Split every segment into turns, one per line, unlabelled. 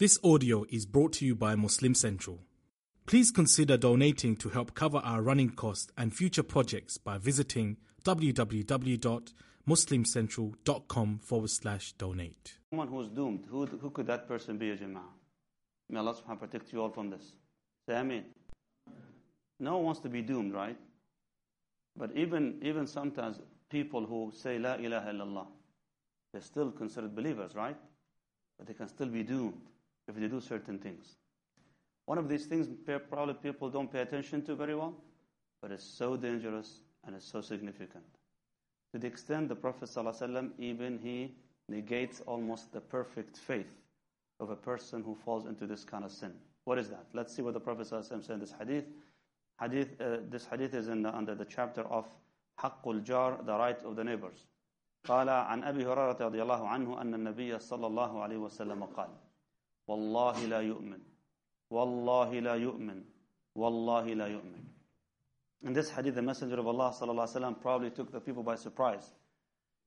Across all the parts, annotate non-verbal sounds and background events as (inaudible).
This audio is brought to you by Muslim Central. Please consider donating to help cover our running costs and future projects by visiting www.muslimcentral.com forward slash donate.
Someone who's doomed, who, who could that person be, Jama'ah? May Allah subhanahu protect you all from this. Say. No one wants to be doomed, right? But even, even sometimes people who say La ilaha illallah, they're still considered believers, right? But they can still be doomed if they do certain things. One of these things probably people don't pay attention to very well, but it's so dangerous and it's so significant. To the extent the Prophet ﷺ, even he negates almost the perfect faith of a person who falls into this kind of sin. What is that? Let's see what the Prophet ﷺ said in this hadith. Hadith, uh, this hadith is in the, under the chapter of حق jar, the right of the neighbors. قال عن أبي هريرة رضي الله عنه أن النبي صلى الله عليه وسلم قال والله لا يؤمن والله لا يؤمن والله لا يؤمن In this hadith, the Messenger of Allah وسلم, probably took the people by surprise.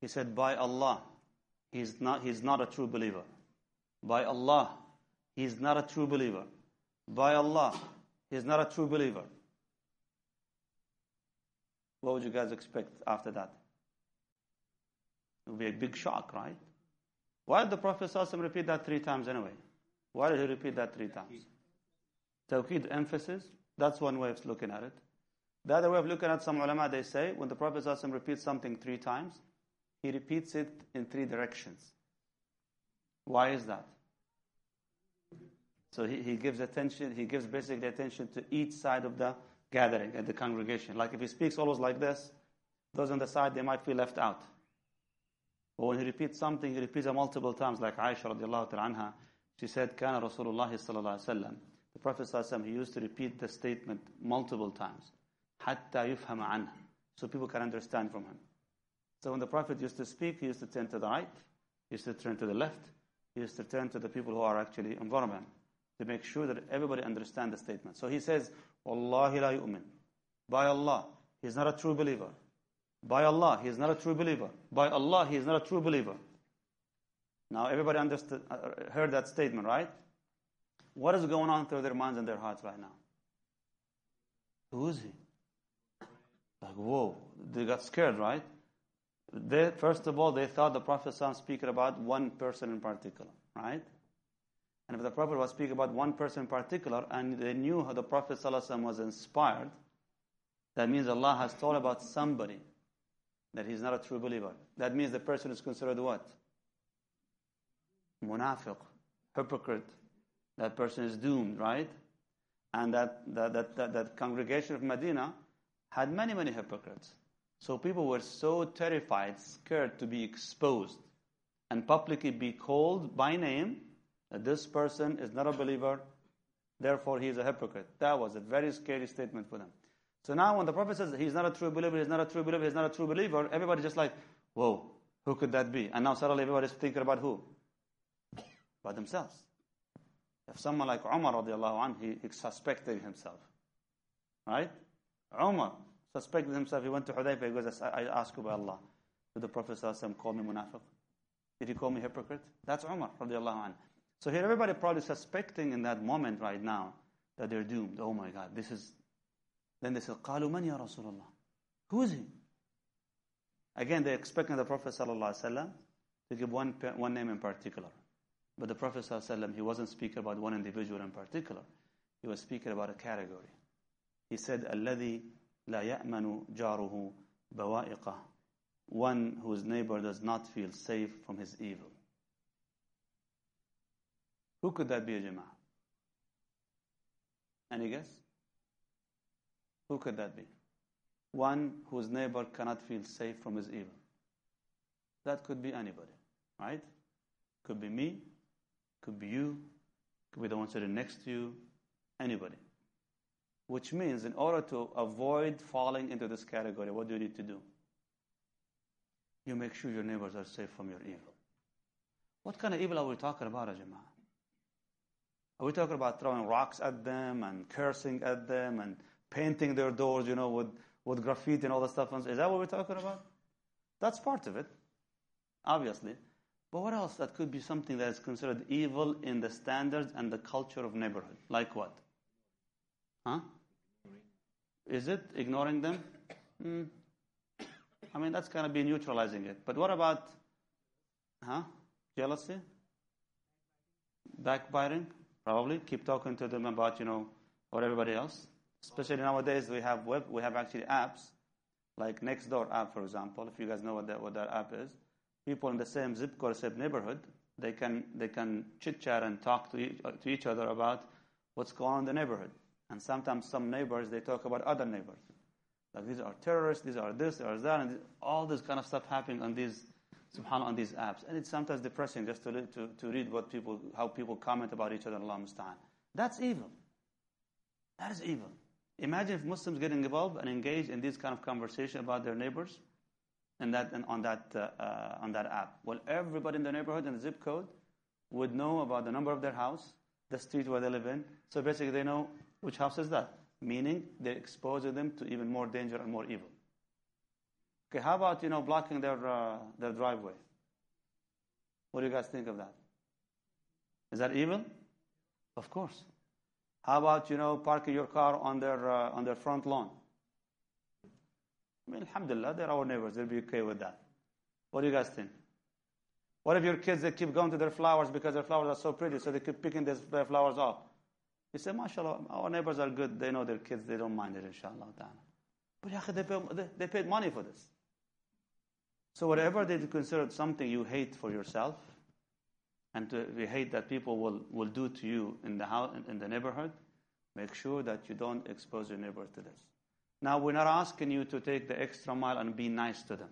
He said, By Allah, he's not, he's not a true believer. By Allah, he's not a true believer. By Allah, he's not a true believer. What would you guys expect after that? It would be a big shock, right? Why did the Prophet ﷺ repeat that three times anyway? Why did he repeat that three times? Tawqid, emphasis. That's one way of looking at it. The other way of looking at some ulama, they say, when the Prophet ﷺ repeats something three times, he repeats it in three directions. Why is that? So he, he gives attention, he gives basically attention to each side of the gathering and the congregation. Like if he speaks always like this, those on the side, they might feel left out. But when he repeats something, he repeats it multiple times, like Aisha radiallahu anha, she said, Kana Rasulullah sallallahu alayhi wa The Prophet sallallahu he used to repeat the statement multiple times. Yufhama anha. So people can understand from him. So when the Prophet used to speak, he used to turn to the right, he used to turn to the left, he used to turn to the people who are actually in front of him to make sure that everybody understands the statement. So he says, Wallahi la yu'min. By Allah, he is not a true believer. By Allah, he is not a true believer. By Allah, he is not a true believer. Now, everybody understood, uh, heard that statement, right? What is going on through their minds and their hearts right now? Who is he? Like, whoa, they got scared, right? They, first of all, they thought the Prophet was speaking about one person in particular, right? And if the Prophet was speaking about one person in particular, and they knew how the Prophet was inspired, that means Allah has told about somebody that he's not a true believer. That means the person is considered what? Munafiq, hypocrite. That person is doomed, right? And that, that, that, that, that congregation of Medina had many, many hypocrites. So people were so terrified, scared to be exposed and publicly be called by name that this person is not a believer, therefore he is a hypocrite. That was a very scary statement for them. So now when the Prophet says he's not a true believer, he's not a true believer, he's not a true believer, everybody just like, whoa, who could that be? And now suddenly everybody's thinking about who? by themselves. If someone like Umar radiallahu anh, he, he suspected himself. Right? Umar suspected himself. He went to Hudayfa. He goes, I, I ask you by Allah. Did the Prophet call me munafiq? Did he call me hypocrite? That's Umar radiallahu anh. So here everybody probably suspecting in that moment right now that they're doomed. Oh my God, this is... Then they say, قالوا من يا رسول الله? Who is he? Again, they're expecting the Prophet ﷺ to give one, one name in particular. But the Prophet ﷺ, he wasn't speaking about one individual in particular. He was speaking about a category. He said, الَّذِي لَا يَأْمَنُ جَارُهُ بَوَائِقَهُ One whose neighbor does not feel safe from his evil. Who could that be, a jama'ah? Any guess? Who could that be? One whose neighbor cannot feel safe from his evil. That could be anybody, right? Could be me, could be you, could be the one sitting next to you, anybody. Which means, in order to avoid falling into this category, what do you need to do? You make sure your neighbors are safe from your evil. What kind of evil are we talking about, Ajamah? Are we talking about throwing rocks at them and cursing at them and painting their doors, you know, with, with graffiti and all that stuff? Is that what we're talking about? That's part of it, obviously. But what else that could be something that is considered evil in the standards and the culture of neighborhood? Like what? Huh? Is it ignoring them? Hmm. I mean, that's going to be neutralizing it. But what about, huh? Jealousy? Backbiting? Probably. Keep talking to them about, you know, or everybody else. Especially nowadays, we have web, we have actually apps, like Nextdoor app, for example. If you guys know what that what that app is, people in the same zip code, same neighborhood, they can they can chit chat and talk to each, to each other about what's going on in the neighborhood. And sometimes some neighbors they talk about other neighbors, like these are terrorists, these are this, these are that, and all this kind of stuff happening on these subhanallah on these apps. And it's sometimes depressing just to, to, to read what people how people comment about each other. Allah musta'an. That's evil. That is evil. Imagine if Muslims get involved and engage in this kind of conversation about their neighbors and that on that uh, uh, on that app. Well, everybody in the neighborhood and the zip code would know about the number of their house, the street where they live in. So basically, they know which house is that. Meaning, they're exposing them to even more danger and more evil. Okay, how about you know blocking their uh, their driveway? What do you guys think of that? Is that evil? Of course. How about you know parking your car on their uh, on their front lawn? Mean, alhamdulillah, they're our neighbors. They'll be okay with that. What do you guys think? What if your kids they keep going to their flowers because their flowers are so pretty, so they keep picking their flowers off? You say, mashallah, our neighbors are good. They know their kids. They don't mind it, inshallah. But they, paid money for this. So whatever they consider something you hate for yourself, and to, we hate that people will, will do to you in the house, in the neighborhood, make sure that you don't expose your neighbors to this. Now, we're not asking you to take the extra mile and be nice to them.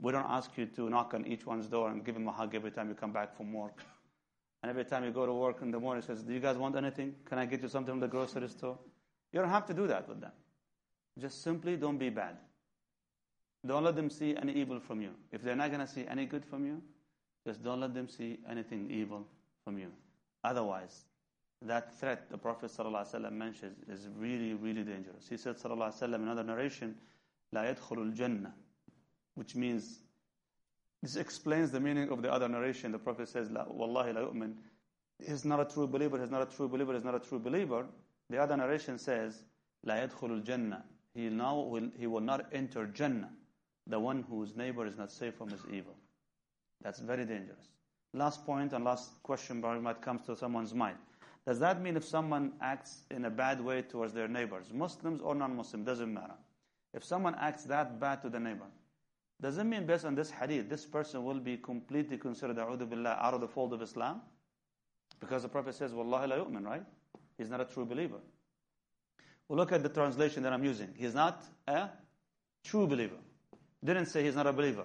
We don't ask you to knock on each one's door and give them a hug every time you come back from work. And every time you go to work in the morning, says, Do you guys want anything? Can I get you something from the grocery store? You don't have to do that with them. Just simply don't be bad. Don't let them see any evil from you. If they're not going to see any good from you, just don't let them see anything evil from you. Otherwise, that threat the Prophet ﷺ mentions is really, really dangerous. He said, ﷺ, in another narration, لا يدخل الجنة, which means, this explains the meaning of the other narration. The Prophet says, Wallahi la yu'min, he's not a true believer, he's not a true believer, he's not a true believer. The other narration says, لا يدخل الجنة. he now will, he will not enter Jannah, the one whose neighbor is not safe from his evil. That's very dangerous. Last point and last question might comes to someone's mind. Does that mean if someone acts in a bad way towards their neighbors, Muslims or non-Muslim, doesn't matter. If someone acts that bad to the neighbor, does it mean based on this hadith, this person will be completely considered billah, out of the fold of Islam? Because the Prophet says, Wallahi la yu'min, right? He's not a true believer. Well, look at the translation that I'm using. He's not a true believer. Didn't say he's not a believer.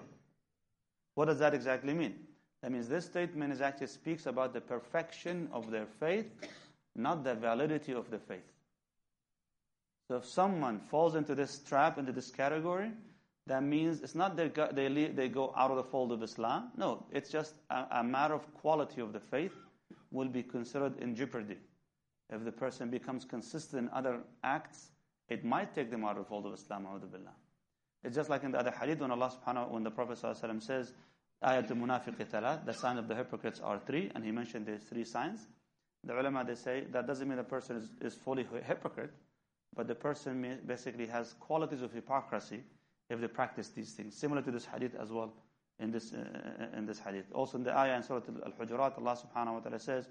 What does that exactly mean? That means this statement is actually speaks about the perfection of their faith, not the validity of the faith. So if someone falls into this trap, into this category, that means it's not that they, they go out of the fold of Islam. No, it's just a, a matter of quality of the faith will be considered in jeopardy. If the person becomes consistent in other acts, it might take them out of the fold of Islam. It's just like in the other hadith when Allah subhanahu when the Prophet says, Ayatul munafiq talat, the sign of the hypocrites are three, and he mentioned these three signs. The ulama they say that doesn't mean the person is, is fully hypocrite, but the person basically has qualities of hypocrisy if they practice these things. Similar to this hadith as well in this uh, in this hadith. Also in the ayah in Surah Al-Hujurat, Allah subhanahu wa ta'ala says,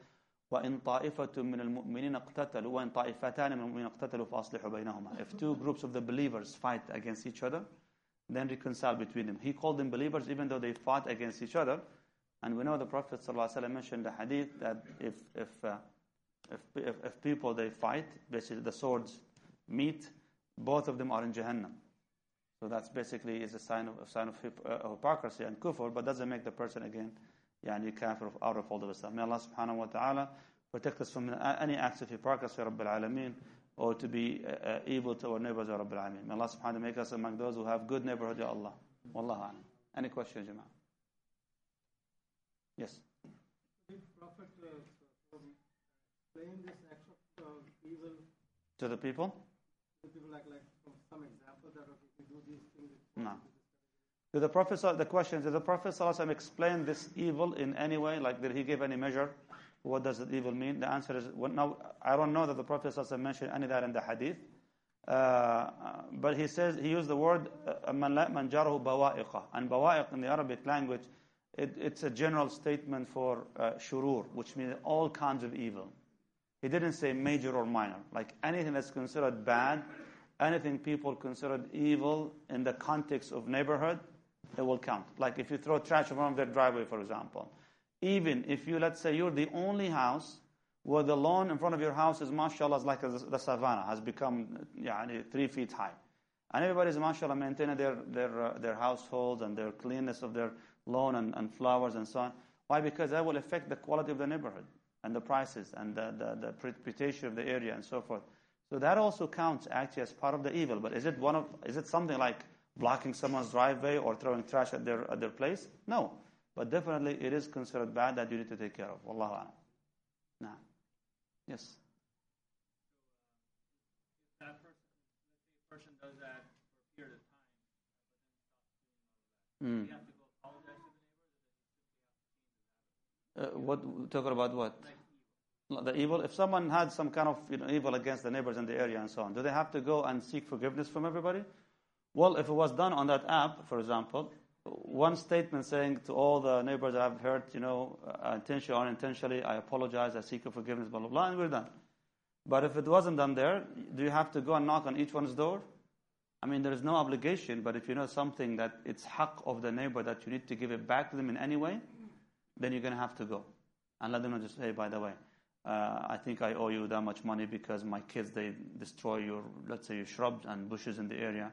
وَإِن طَائِفَةٌ مِّنَ الْمُؤْمِنِينَ اقْتَتَلُوا وَإِن طَائِفَتَانِ مِنَ الْمُؤْمِنِينَ اقْتَتَلُوا فَأَصْلِحُوا بَيْنَهُمَا If two groups of the believers fight against each other, then reconcile between them. He called them believers even though they fought against each other. And we know the Prophet ﷺ mentioned the hadith that if, if, uh, if, if, people they fight, basically the swords meet, both of them are in Jahannam. So that's basically is a sign of a sign of uh, hypocrisy and kufr, but doesn't make the person again yani kafir out of all of Islam. May Allah subhanahu wa ta'ala protect us from any acts of hypocrisy, Rabbil Alameen or to be uh, uh, evil to our neighbors, Ya Rabbil Alameen. May Allah subhanahu wa ta'ala make us among those who have good neighborhood, Ya Allah. Wallahu alam. Any questions, Jama'ah? Yes.
Did Prophet uh, explain this act of uh, evil
to the people?
To people like, like some example that if do these things,
no. Did the Prophet, the question is, did the Prophet explain this evil in any way? Like, did he give any measure? What does the evil mean? The answer is, well, no, I don't know that the Prophet ﷺ mentioned any of that in the hadith. Uh, but he says, he used the word, man jarahu bawa'iqa. And bawa'iq in the Arabic language, it, it's a general statement for uh, shurur, which means all kinds of evil. He didn't say major or minor. Like anything that's considered bad, anything people considered evil in the context of neighborhood, it will count. Like if you throw trash of their driveway, for example. Even if you, let's say, you're the only house where the lawn in front of your house is, mashallah, is like the savannah, has become yani, three feet high. And everybody's, mashallah, maintaining their, their, uh, their households and their cleanness of their lawn and, and flowers and so on. Why? Because that will affect the quality of the neighborhood and the prices and the, the, the reputation of the area and so forth. So that also counts actually as part of the evil. But is it one of is it something like blocking someone's driveway or throwing trash at their at their place? No. But definitely it is considered bad that you need to take care of. Wallahu a'lam. Nah. Yes.
So, uh, if person, let's say a person does that for a period of time, but then stops doing all of that,
Mm.
do you have to go apologize to the neighbor, or does he simply have to change
Uh, what talking about what?
Like.
The evil. If someone had some kind of you know, evil against the neighbors in the area and so on, do they have to go and seek forgiveness from everybody? Well, if it was done on that app, for example, one statement saying to all the neighbors I've hurt, you know, uh, intentionally or unintentionally, I apologize, I seek your forgiveness, blah, blah, blah, and we're done. But if it wasn't done there, do you have to go and knock on each one's door? I mean, there is no obligation, but if you know something that it's haq of the neighbor that you need to give it back to them in any way, then you're going to have to go. And let them know just, hey, by the way, uh, I think I owe you that much money because my kids, they destroy your, let's say, your shrubs and bushes in the area.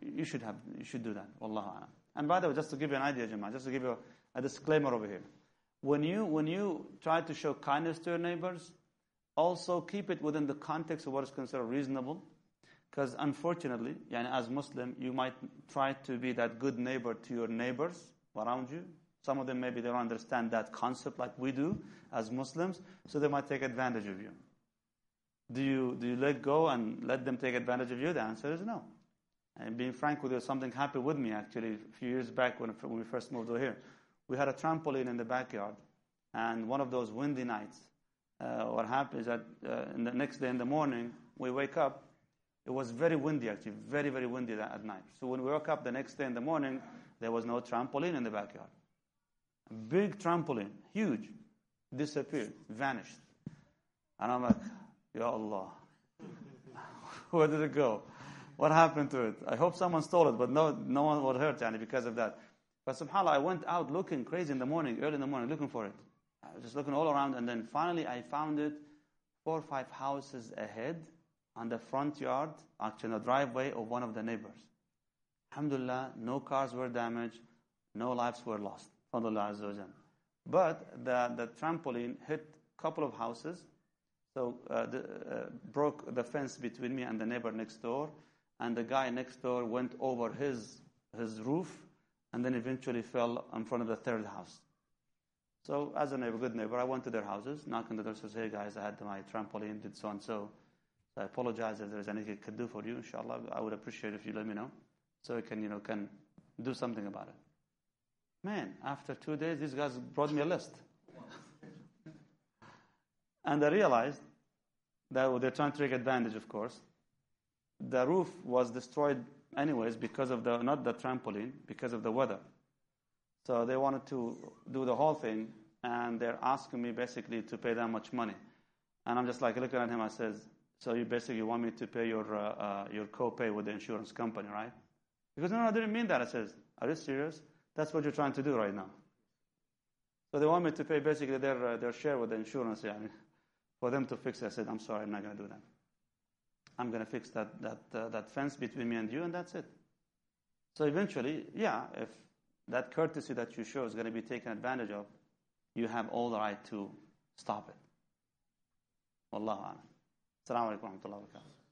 You should have, you should do that. Wallahu. And by the way, just to give you an idea, Jamal, just to give you a, a disclaimer over here. When you, when you try to show kindness to your neighbors, also keep it within the context of what is considered reasonable. Because unfortunately, yani as Muslim, you might try to be that good neighbor to your neighbors around you. Some of them maybe they don't understand that concept like we do as Muslims, so they might take advantage of you. Do you do you let go and let them take advantage of you? The answer is no. And being frank with you, something happened with me actually a few years back when, when we first moved over here. We had a trampoline in the backyard, and one of those windy nights, uh, what happened is that uh, the next day in the morning, we wake up. It was very windy actually, very, very windy that, at night. So when we woke up the next day in the morning, there was no trampoline in the backyard. A big trampoline, huge, disappeared, vanished. And I'm like, Ya Allah, (laughs) where did it go? What happened to it? I hope someone stole it, but no, no one was hurt yani, because of that. But subhanAllah, I went out looking crazy in the morning, early in the morning, looking for it. I was just looking all around, and then finally I found it four or five houses ahead on the front yard, actually in the driveway of one of the neighbors. Alhamdulillah, no cars were damaged, no lives were lost. But the, the trampoline hit a couple of houses, so uh, the, uh, broke the fence between me and the neighbor next door, and the guy next door went over his his roof, and then eventually fell in front of the third house. So, as a neighbor, good neighbor, I went to their houses, knocked on the door, says, "Hey guys, I had my trampoline, did so and so. So I apologize if there's anything I could do for you. Inshallah, I would appreciate if you let me know, so I can, you know, can do something about it." Man, after two days, these guys brought me a list. and I realized that they're trying to take advantage, of course. The roof was destroyed anyways because of the, not the trampoline, because of the weather. So they wanted to do the whole thing, and they're asking me basically to pay that much money. And I'm just like looking at him, I says, so you basically want me to pay your, uh, uh, your co-pay with the insurance company, right? He goes, no, no, I didn't mean that. I says, are you serious? That's what you're trying to do right now. So they want me to pay basically their, uh, their share with the insurance yeah, for them to fix it. I said, I'm sorry, I'm not going to do that. I'm going to fix that, that, uh, that fence between me and you, and that's it. So eventually, yeah, if that courtesy that you show is going to be taken advantage of, you have all the right to stop it. Wallahu alam. Assalamu alaikum wa rahmatullahi wa barakatuh.